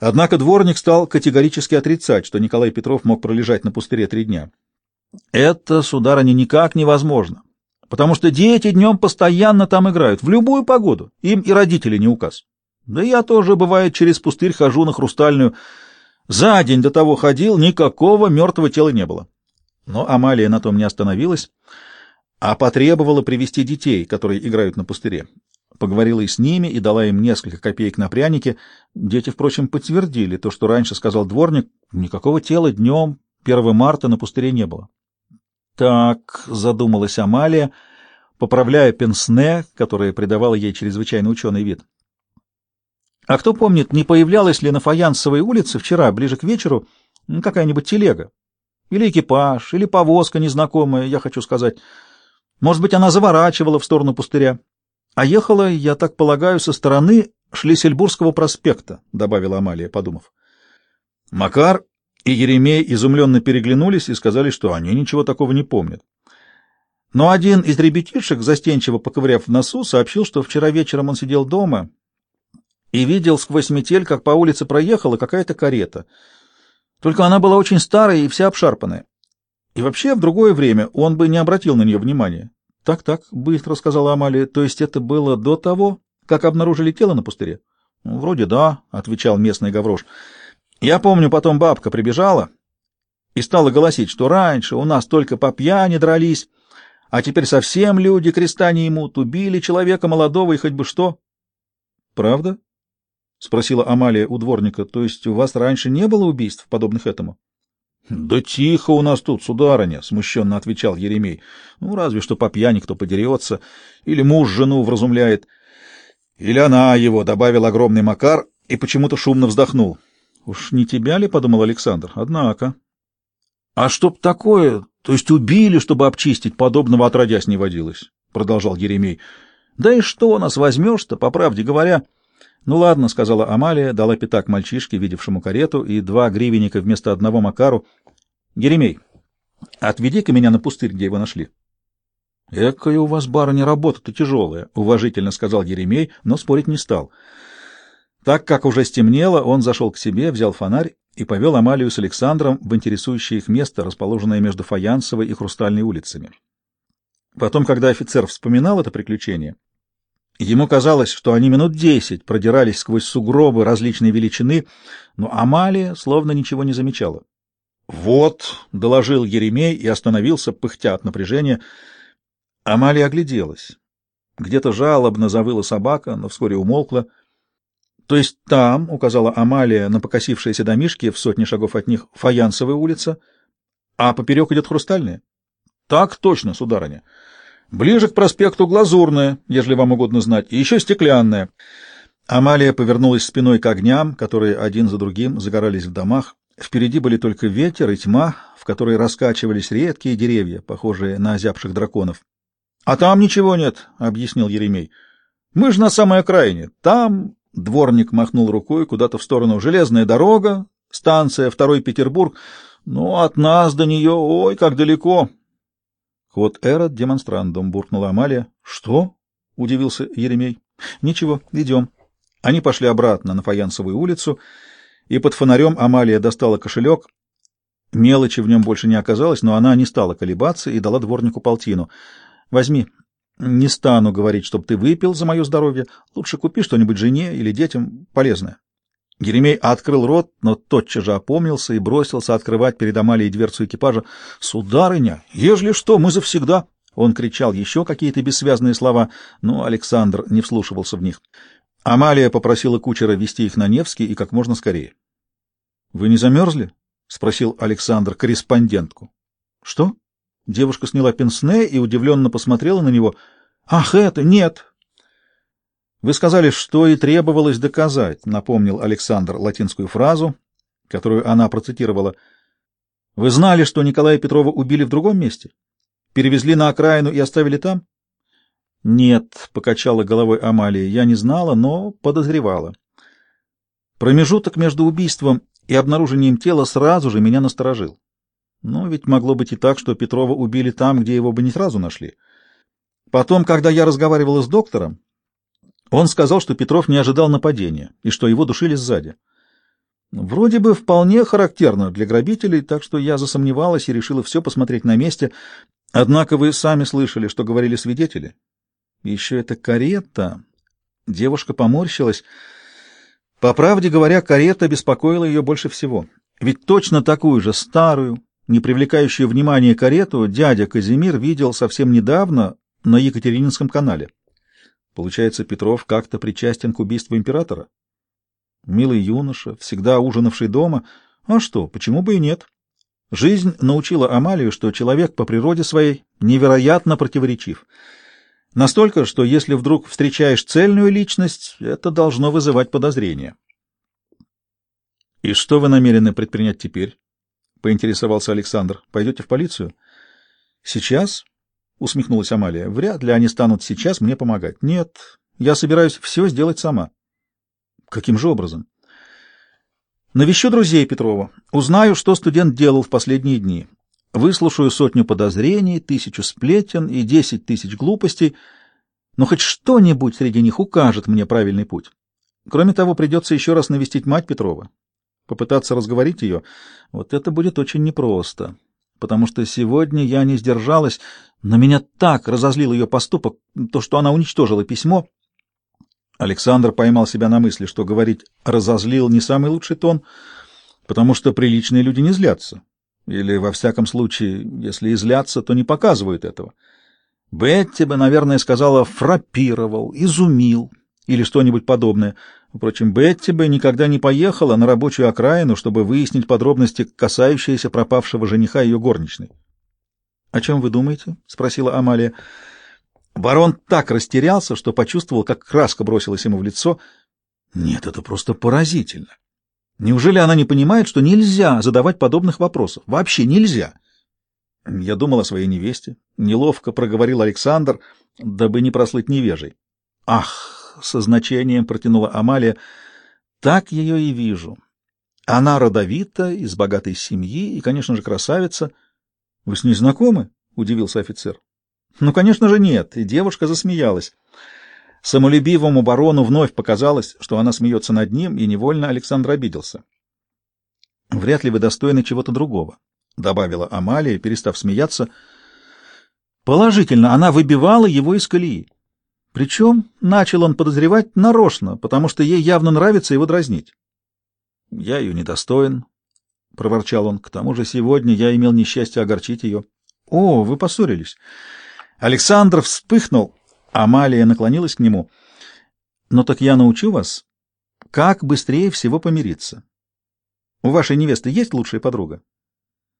Однако дворник стал категорически отрицать, что Николай Петров мог пролежать на пустыре три дня. Это, сударыня, никак невозможно, потому что дети днем постоянно там играют, в любую погоду, им и родители не указ. Да я тоже, бывает, через пустырь хожу на Хрустальную. За день до того ходил, никакого мертвого тела не было. Но Амалия на том не остановилась, а потребовала привести детей, которые играют на пустыре. Поговорила и с ними, и дала им несколько копеек на пряники. Дети, впрочем, подтвердили то, что раньше сказал дворник. Никакого тела днем 1 марта на пустыре не было. Так, задумалась Амалия, поправляя пенсне, которое придавало ей чрезвычайно ученый вид. А кто помнит, не появлялась ли на Фаянсовой улице вчера, ближе к вечеру, какая-нибудь телега? Или экипаж, или повозка незнакомая, я хочу сказать. Может быть, она заворачивала в сторону пустыря. А ехала, я так полагаю, со стороны Шлиссельбургского проспекта, — добавила Амалия, подумав. Макар и Еремей изумленно переглянулись и сказали, что они ничего такого не помнят. Но один из ребятишек, застенчиво поковыряв в носу, сообщил, что вчера вечером он сидел дома и видел сквозь метель, как по улице проехала какая-то карета. Только она была очень старая и вся обшарпанная. И вообще, в другое время он бы не обратил на нее внимания. «Так, так», — быстро сказала Амалия, — «то есть это было до того, как обнаружили тело на пустыре?» «Ну, «Вроде да», — отвечал местный гаврош. «Я помню, потом бабка прибежала и стала голосить, что раньше у нас только по пьяни дрались, а теперь совсем люди креста не имут, убили человека молодого и хоть бы что». «Правда?» — спросила Амалия у дворника. — То есть у вас раньше не было убийств, подобных этому? — Да тихо у нас тут, сударыня, — смущенно отвечал Еремей. — Ну, разве что по пьяни кто подерется, или муж жену вразумляет, или она его, — добавил огромный Макар и почему-то шумно вздохнул. — Уж не тебя ли, — подумал Александр, — однако. — А чтоб такое, то есть убили, чтобы обчистить, подобного отродясь не водилось, — продолжал Еремей. — Да и что нас возьмешь-то, по правде говоря... «Ну ладно», — сказала Амалия, дала пятак мальчишке, видевшему карету, и два гривенника вместо одного Макару. «Еремей, отведи-ка меня на пустырь, где его нашли». «Экая у вас, барыня, работа-то тяжелая», — уважительно сказал Еремей, но спорить не стал. Так как уже стемнело, он зашел к себе, взял фонарь и повел Амалию с Александром в интересующее их место, расположенное между Фаянсовой и Хрустальной улицами. Потом, когда офицер вспоминал это приключение, Ему казалось, что они минут десять продирались сквозь сугробы различной величины, но Амалия словно ничего не замечала. «Вот», — доложил Еремей и остановился, пыхтя от напряжения. Амалия огляделась. Где-то жалобно завыла собака, но вскоре умолкла. «То есть там», — указала Амалия на покосившиеся домишки в сотне шагов от них, фаянсовая улица, а поперек идет хрустальная?» «Так точно, сударыня». Ближе к проспекту Глазурная, если вам угодно знать, и еще стеклянная. Амалия повернулась спиной к огням, которые один за другим загорались в домах. Впереди были только ветер и тьма, в которой раскачивались редкие деревья, похожие на озябших драконов. — А там ничего нет, — объяснил Еремей. — Мы же на самой окраине. Там... Дворник махнул рукой куда-то в сторону. Железная дорога, станция, второй Петербург. Ну, от нас до нее, ой, как далеко. Ход эрот демонстрандум, буркнула Амалия. Что? удивился Еремей. Ничего, идем. Они пошли обратно на Фаянсовую улицу, и под фонарем Амалия достала кошелек. Мелочи в нем больше не оказалось, но она не стала колебаться и дала дворнику полтину. Возьми. Не стану говорить, чтобы ты выпил за мое здоровье. Лучше купи что-нибудь жене или детям полезное. Еремей открыл рот, но тотчас же опомнился и бросился открывать перед Амалией дверцу экипажа. «Сударыня, ежели что, мы завсегда!» Он кричал еще какие-то бессвязные слова, но Александр не вслушивался в них. Амалия попросила кучера вести их на Невский и как можно скорее. — Вы не замерзли? — спросил Александр корреспондентку. — Что? Девушка сняла пенсне и удивленно посмотрела на него. — Ах, это нет! Вы сказали, что и требовалось доказать, напомнил Александр латинскую фразу, которую она процитировала. Вы знали, что Николая Петрова убили в другом месте? Перевезли на окраину и оставили там? Нет, покачала головой Амалия. Я не знала, но подозревала. Промежуток между убийством и обнаружением тела сразу же меня насторожил. Но ведь могло быть и так, что Петрова убили там, где его бы не сразу нашли. Потом, когда я разговаривала с доктором, он сказал, что Петров не ожидал нападения и что его душили сзади. Вроде бы вполне характерно для грабителей, так что я засомневалась и решила все посмотреть на месте. Однако вы сами слышали, что говорили свидетели. Еще эта карета... Девушка поморщилась. По правде говоря, карета беспокоила ее больше всего. Ведь точно такую же старую, не привлекающую внимания карету, дядя Казимир видел совсем недавно на Екатерининском канале. Получается, Петров как-то причастен к убийству императора? Милый юноша, всегда ужинавший дома. А что, почему бы и нет? Жизнь научила Амалию, что человек по природе своей невероятно противоречив. Настолько, что если вдруг встречаешь цельную личность, это должно вызывать подозрения. «И что вы намерены предпринять теперь?» — поинтересовался Александр. «Пойдете в полицию?» «Сейчас?» — усмехнулась Амалия. «Вряд ли они станут сейчас мне помогать. Нет, я собираюсь все сделать сама». «Каким же образом?» «Навещу друзей Петрова. Узнаю, что студент делал в последние дни. Выслушаю сотню подозрений, тысячу сплетен и десять тысяч глупостей, но хоть что-нибудь среди них укажет мне правильный путь. Кроме того, придется еще раз навестить мать Петрова, попытаться разговорить ее. Вот это будет очень непросто, потому что сегодня я не сдержалась, но меня так разозлил ее поступок, то, что она уничтожила письмо. Александр поймал себя на мысли, что говорить «разозлил» не самый лучший тон, потому что приличные люди не злятся. Или, во всяком случае, если излятся, то не показывают этого. Бетти бы, наверное, сказала «фрапировал», «изумил» или что-нибудь подобное. Впрочем, Бетти бы никогда не поехала на рабочую окраину, чтобы выяснить подробности, касающиеся пропавшего жениха ее горничной. — О чем вы думаете? — спросила Амалия. Барон так растерялся, что почувствовал, как краска бросилась ему в лицо. Нет, это просто поразительно. Неужели она не понимает, что нельзя задавать подобных вопросов? Вообще нельзя. Я думал о своей невесте. Неловко проговорил Александр, дабы не прослыть невежей. Ах, со значением протянула Амалия. Так ее и вижу. Она родовита, из богатой семьи и, конечно же, красавица. Вы с ней знакомы? Удивился офицер. Ну, конечно же, нет. И девушка засмеялась. Самолюбивому барону вновь показалось, что она смеется над ним, и невольно Александр обиделся. «Вряд ли вы достойны чего-то другого», — добавила Амалия, перестав смеяться. Положительно, она выбивала его из колеи. Причем начал он подозревать нарочно, потому что ей явно нравится его дразнить. «Я ее недостоин», — проворчал он. «К тому же сегодня я имел несчастье огорчить ее». «О, вы поссорились». Александр вспыхнул, Амалия наклонилась к нему. «Но так я научу вас, как быстрее всего помириться. У вашей невесты есть лучшая подруга?